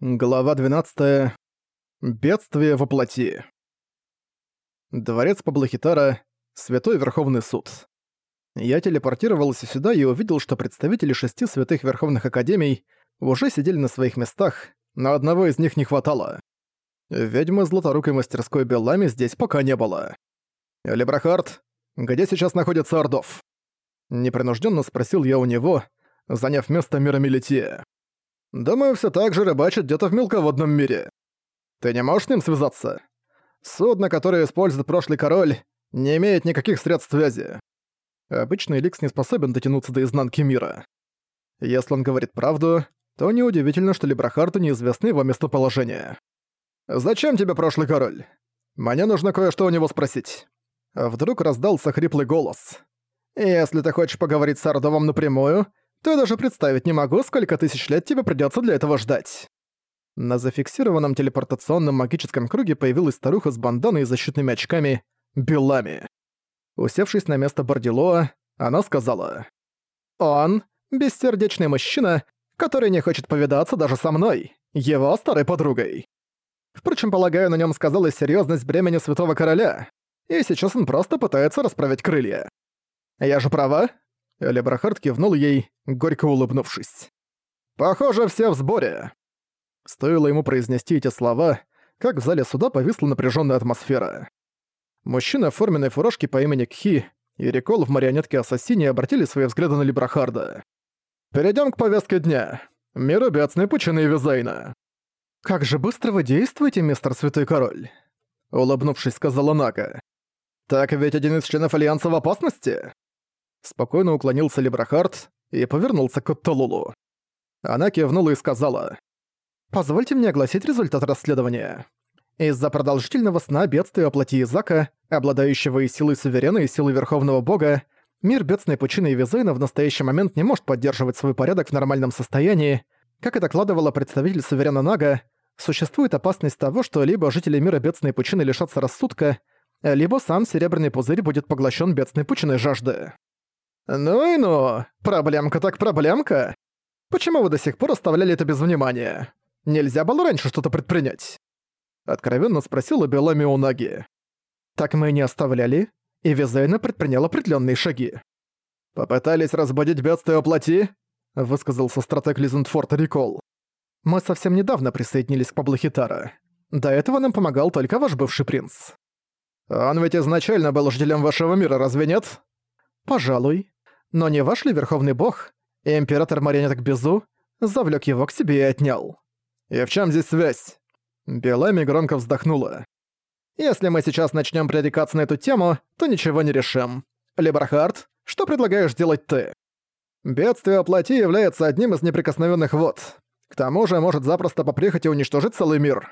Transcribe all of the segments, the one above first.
Глава 12. Бедствие во плоти. Дворец Паблохитара. Святой Верховный Суд. Я телепортировался сюда и увидел, что представители шести святых Верховных Академий уже сидели на своих местах, но одного из них не хватало. Ведьмы Златорукой мастерской Беллами здесь пока не было. «Лебрахард, где сейчас находится Ордов?» Непринужденно спросил я у него, заняв место Мирамелития. Думаю, все так же рыбачат где-то в мелководном мире. Ты не можешь с ним связаться? Судно, которое использует прошлый король, не имеет никаких средств связи. Обычный Ликс не способен дотянуться до изнанки мира. Если он говорит правду, то неудивительно, что Либрахарту неизвестно его местоположение. «Зачем тебе прошлый король? Мне нужно кое-что у него спросить». Вдруг раздался хриплый голос. «Если ты хочешь поговорить с Ардовым напрямую, я даже представить не могу, сколько тысяч лет тебе придётся для этого ждать». На зафиксированном телепортационном магическом круге появилась старуха с банданой и защитными очками Белами. Усевшись на место Бордилоа, она сказала. «Он — бессердечный мужчина, который не хочет повидаться даже со мной, его старой подругой. Впрочем, полагаю, на нём сказалась серьёзность бремени Святого Короля, и сейчас он просто пытается расправить крылья. Я же права?» Лебрахард кивнул ей, горько улыбнувшись. «Похоже, все в сборе!» Стоило ему произнести эти слова, как в зале суда повисла напряженная атмосфера. Мужчина в форменной фуражке по имени Кхи и Рикол в марионетке-ассасине обратили свои взгляды на Либрахарда. Перейдем к повестке дня. Мир бедственной пучины Визайна. «Как же быстро вы действуете, мистер Святой Король?» Улыбнувшись, сказала Нага. «Так ведь один из членов Альянса в опасности?» Спокойно уклонился Лебрахард и повернулся к Отталулу. Она кивнула и сказала. «Позвольте мне огласить результат расследования. Из-за продолжительного сна бедствия плоти Изака, обладающего и силой суверена, и силой Верховного Бога, мир бедственной пучины Визейна в настоящий момент не может поддерживать свой порядок в нормальном состоянии. Как и докладывала представитель суверена Нага, существует опасность того, что либо жители мира бедственной пучины лишатся рассудка, либо сам Серебряный Пузырь будет поглощен бедственной пучиной жажды. «Ну и ну, проблемка так проблемка. Почему вы до сих пор оставляли это без внимания? Нельзя было раньше что-то предпринять?» Откровенно спросила Белами у Наги. «Так мы и не оставляли, и Визейна предпринял определенные шаги». «Попытались разбудить бедствие плоти?» высказался стратег Лизентфорд Рикол. «Мы совсем недавно присоединились к Паблохитара. До этого нам помогал только ваш бывший принц». «Он ведь изначально был жителем вашего мира, разве нет?» «Пожалуй. Но не ваш ли верховный бог, император марионеток Безу, завлек его к себе и отнял? И в чем здесь связь? Белами громко вздохнула. Если мы сейчас начнем пререкаться на эту тему, то ничего не решим. Либрахард, что предлагаешь делать ты? Бедствие плоти является одним из неприкосновенных вод. К тому же может запросто по прихоти уничтожить целый мир.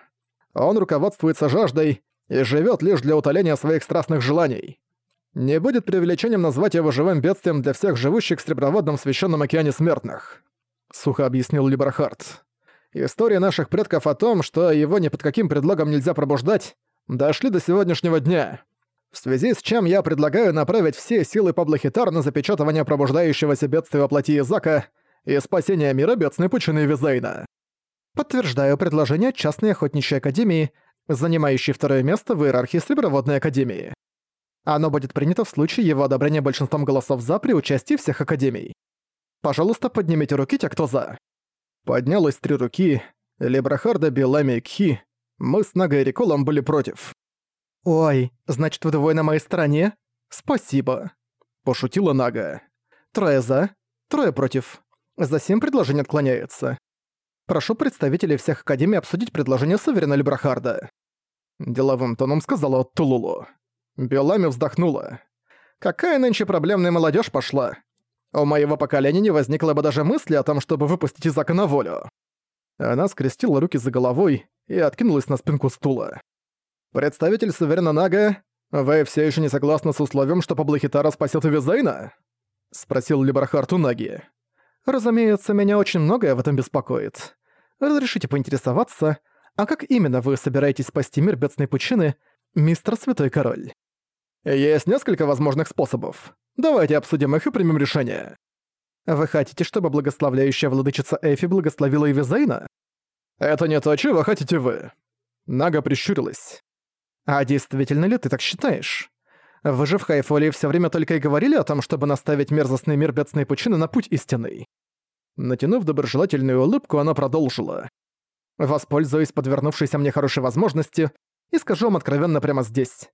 Он руководствуется жаждой и живет лишь для утоления своих страстных желаний. Не будет преувеличением назвать его живым бедствием для всех живущих в Среброводном священном океане смертных», — сухо объяснил Либрахард. «История наших предков о том, что его ни под каким предлогом нельзя пробуждать, дошли до сегодняшнего дня. В связи с чем я предлагаю направить все силы Паблохитар на запечатывание пробуждающегося бедствия воплоти Изака и спасение мира бедственной пучины Визейна. Подтверждаю предложение частной охотничьей академии, занимающей второе место в иерархии Среброводной академии. Оно будет принято в случае его одобрения большинством голосов «за» при участии всех академий. Пожалуйста, поднимите руки те, кто «за». Поднялось три руки. Лебрахарда, Белами и Кхи. Мы с Нагой и Риколом были против. «Ой, значит, вы двое на моей стороне? Спасибо», — пошутила Нага. «Трое за, трое против. За семь предложение отклоняется. Прошу представителей всех академий обсудить предложение Саверина Лебрахарда». Деловым тоном сказала Тулулу. Белами вздохнула. «Какая нынче проблемная молодежь пошла? У моего поколения не возникло бы даже мысли о том, чтобы выпустить Изака на волю». Она скрестила руки за головой и откинулась на спинку стула. «Представитель Суверена Нага, вы все еще не согласны с условием, что Паблохитара спасет Визейна?» — спросил Либрахард у Наги. «Разумеется, меня очень многое в этом беспокоит. Разрешите поинтересоваться, а как именно вы собираетесь спасти мир бедственной пучины, мистер Святой Король?» Есть несколько возможных способов. Давайте обсудим их и примем решение. Вы хотите, чтобы благословляющая владычица Эфи благословила и? Это не то, чего хотите вы. Нага прищурилась. А действительно ли ты так считаешь? Вы же в Хайфолии все время только и говорили о том, чтобы наставить мерзостный мир бедственной пучины на путь истинный. Натянув доброжелательную улыбку, она продолжила. Воспользуюсь подвернувшейся мне хорошей возможностью и скажу вам откровенно прямо здесь.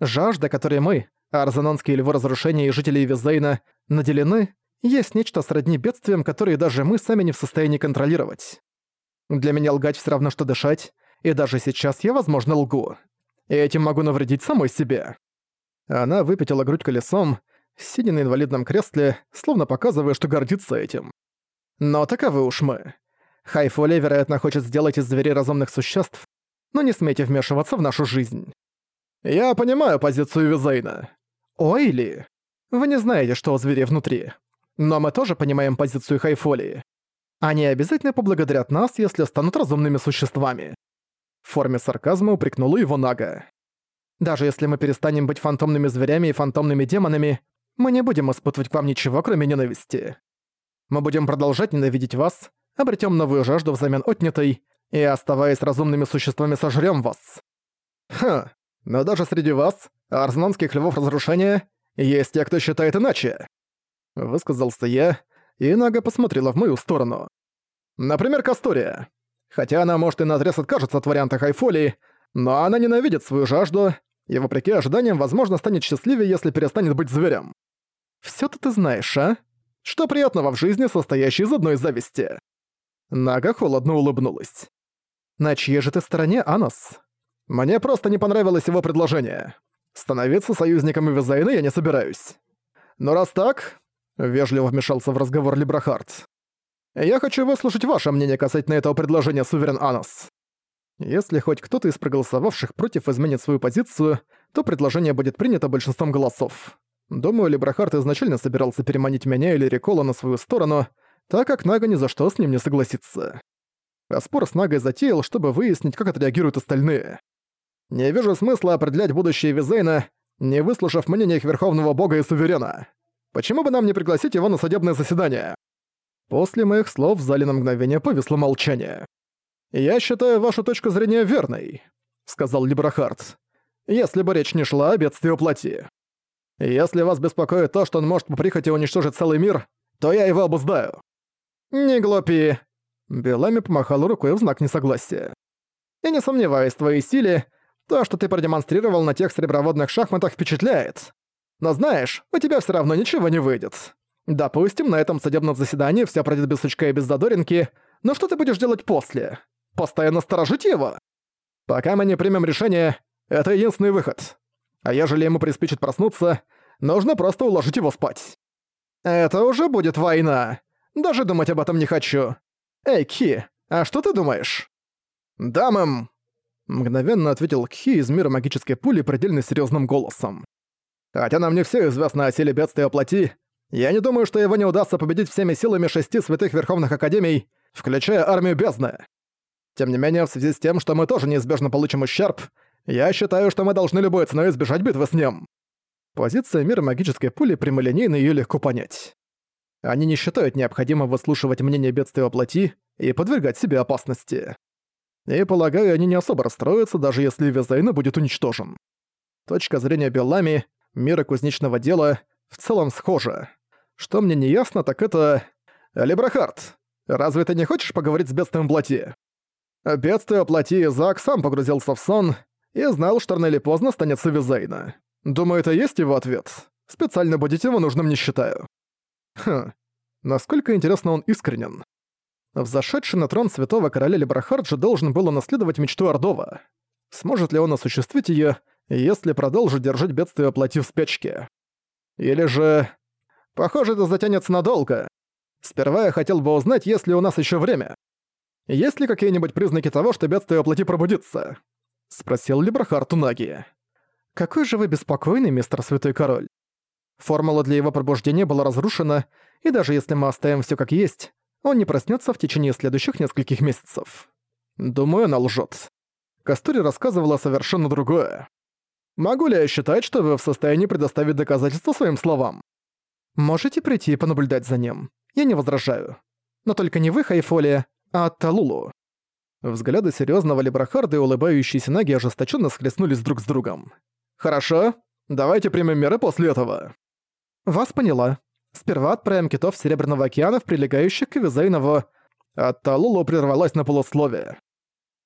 Жажда, которой мы, арзанонские львы разрушения и жители Визейна, наделены, есть нечто сродни бедствиям, которые даже мы сами не в состоянии контролировать. Для меня лгать все равно, что дышать, и даже сейчас я, возможно, лгу. И этим могу навредить самой себе. Она выпятила грудь колесом, сидя на инвалидном кресле, словно показывая, что гордится этим. Но таковы уж мы. Хайфоле, вероятно, хочет сделать из зверей разумных существ, но не смейте вмешиваться в нашу жизнь. Я понимаю позицию Визейна. Ойли, вы не знаете, что у зверей внутри. Но мы тоже понимаем позицию Хайфолии. Они обязательно поблагодарят нас, если станут разумными существами. В форме сарказма упрекнула его Нага. Даже если мы перестанем быть фантомными зверями и фантомными демонами, мы не будем испытывать к вам ничего, кроме ненависти. Мы будем продолжать ненавидеть вас, обретем новую жажду взамен отнятой, и, оставаясь разумными существами, сожрем вас. Ха, но даже среди вас, арзнонских львов разрушения, есть те, кто считает иначе. Высказался я, и Нага посмотрела в мою сторону. Например, Кастория. Хотя она, может, и наотрез откажется от варианта Хайфолии, но она ненавидит свою жажду, и, вопреки ожиданиям, возможно, станет счастливее, если перестанет быть зверем. Всё-то ты знаешь, а? Что приятного в жизни, состоящей из одной зависти?» Нага холодно улыбнулась. «На чьей же ты стороне, Анос?» «Мне просто не понравилось его предложение. Становиться союзником Визайна я не собираюсь. Но раз так...» — вежливо вмешался в разговор Либрахард. «Я хочу выслушать ваше мнение касательно этого предложения, Суверен Анос. Если хоть кто-то из проголосовавших против изменит свою позицию, то предложение будет принято большинством голосов. Думаю, Либрахард изначально собирался переманить меня или Рикола на свою сторону, так как Нага ни за что с ним не согласится. А спор с Нагой затеял, чтобы выяснить, как отреагируют остальные. Не вижу смысла определять будущее Визейна, не выслушав мнение их Верховного Бога и Суверена. Почему бы нам не пригласить его на судебное заседание? После моих слов в зале на мгновение повисло молчание. «Я считаю вашу точку зрения верной», — сказал Либрахард. «Если бы речь не шла о бедствии плоти. Если вас беспокоит то, что он может по прихоти уничтожить целый мир, то я его обуздаю». «Не глупи!» Белами помахал рукой в знак несогласия. «И не сомневаюсь в твоей силе, то, что ты продемонстрировал на тех среброводных шахматах, впечатляет. Но знаешь, у тебя все равно ничего не выйдет. Допустим, на этом судебном заседании все пройдет без сучка и без задоринки, но что ты будешь делать после? Постоянно сторожить его? Пока мы не примем решение, это единственный выход. А ежели ему приспичит проснуться, нужно просто уложить его спать. Это уже будет война. Даже думать об этом не хочу. Эй, Ки, а что ты думаешь? Да, мэм. Мгновенно ответил Кхи из мира магической пули предельно серьезным голосом. Хотя нам не все известно о силе бедствия плоти, я не думаю, что его не удастся победить всеми силами шести святых Верховных Академий, включая армию бездны. Тем не менее, в связи с тем, что мы тоже неизбежно получим ущерб, я считаю, что мы должны любой ценой избежать битвы с ним. Позиция мира магической пули прямолинейна её легко понять. Они не считают необходимым выслушивать мнение бедствия плоти и подвергать себе опасности. И, полагаю, они не особо расстроятся, даже если Визайна будет уничтожен. Точка зрения Беллами, мира кузнечного дела, в целом схожа. Что мне не ясно, так это... Лебрахард, разве ты не хочешь поговорить с бедствием плоти? Бедствие плоти Зак сам погрузился в сон и знал, что рано или поздно станет Савизейна. Думаю, это есть его ответ. Специально будить его нужным не считаю. Хм, насколько интересно он искренен. Взошедший на трон святого короля Лебрахарджа должен был унаследовать мечту Ордова. Сможет ли он осуществить её, если продолжит держать бедствие плоти в спячке? Или же... Похоже, это затянется надолго. Сперва я хотел бы узнать, есть ли у нас ещё время. Есть ли какие-нибудь признаки того, что бедствие плоти пробудится? — спросил Либрахард Унаги. «Какой же вы беспокойный, мистер Святой Король. Формула для его пробуждения была разрушена, и даже если мы оставим все как есть, он не проснется в течение следующих нескольких месяцев. Думаю, она лжет. Кастури рассказывала совершенно другое. Могу ли я считать, что вы в состоянии предоставить доказательства своим словам? Можете прийти и понаблюдать за ним. Я не возражаю. Но только не вы, Хайфолия, а Талулу. Взгляды серьезного Лебрахарда и улыбающиеся Наги ожесточенно схлестнулись друг с другом. «Хорошо, давайте примем меры после этого». «Вас поняла. Сперва отправим китов Серебряного океана в прилегающих к Визайнову...» А Талулу прервалась на полусловие.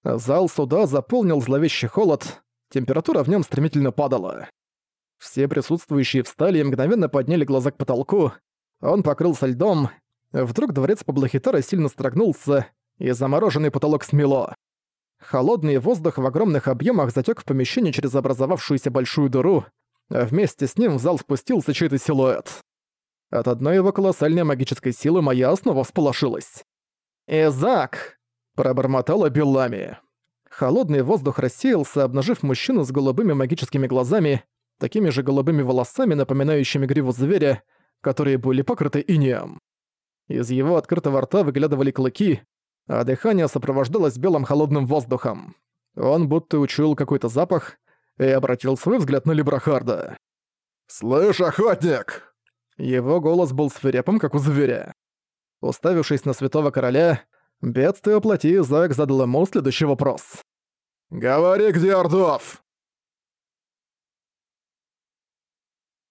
Зал суда заполнил зловещий холод, температура в нем стремительно падала. Все присутствующие встали и мгновенно подняли глаза к потолку. Он покрылся льдом. Вдруг дворец Паблохитара сильно строгнулся, и замороженный потолок смело. Холодный воздух в огромных объемах затек в помещение через образовавшуюся большую дыру, вместе с ним в зал спустился чей-то силуэт. От одной его колоссальной магической силы моя основа всполошилась. «Изак!» – пробормотала Беллами. Холодный воздух рассеялся, обнажив мужчину с голубыми магическими глазами, такими же голубыми волосами, напоминающими гриву зверя, которые были покрыты инеем. Из его открытого рта выглядывали клыки, а дыхание сопровождалось белым холодным воздухом. Он будто учуял какой-то запах и обратил свой взгляд на Либрахарда. «Слышь, охотник!» Его голос был свирепым, как у зверя. Уставившись на святого короля, бедствие плоти Зоек задал ему следующий вопрос. «Говори, где Ордов?»